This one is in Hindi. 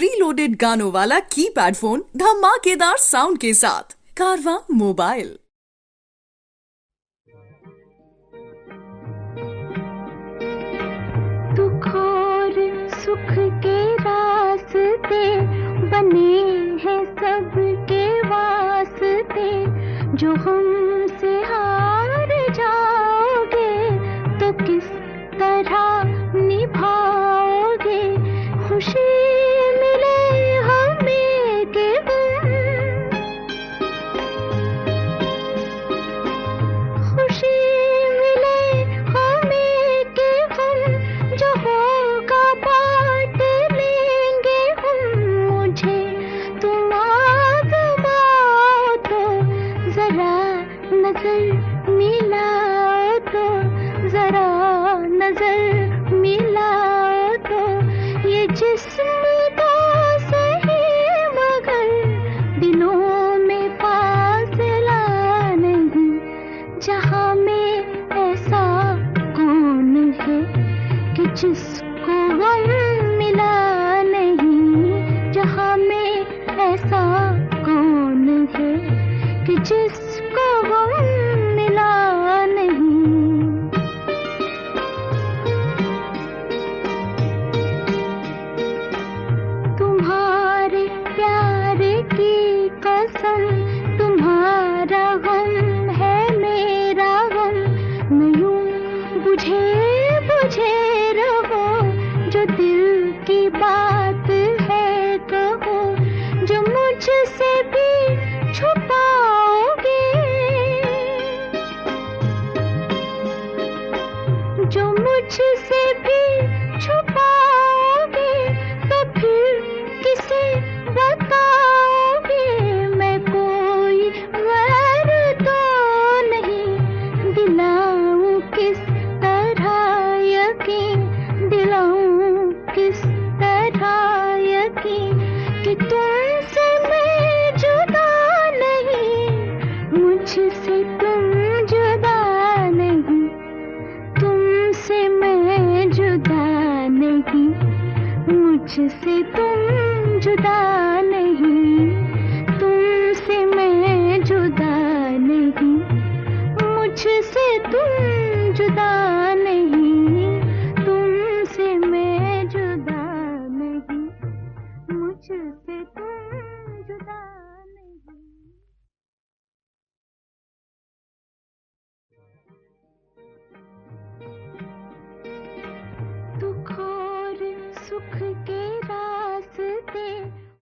प्री लोडेड गानों वाला कीपैड फ़ोन धमाकेदार साउंड के साथ। कारवा मोबाइल सुख के रास्ते बने हैं सबके वास्ते। जो हमसे नज़र मिलाओ तो जरा नज़र मिलाओ तो ये जिस्म तो सही मगर दिलों में फासला नहीं। जहाँ में ऐसा कौन है कि जिसको जिसको गम जो मुझसे भी छुपाओगे तो फिर किसे बताओगे? मैं कोई गैर तो नहीं। दिलाऊं किस तरह यकीन? दिलाऊं किस तरह यकीन कि तुमसे मुझसे तुम जुदा नहीं तुमसे मैं जुदा नहीं। मुझसे तुम जुदा forget.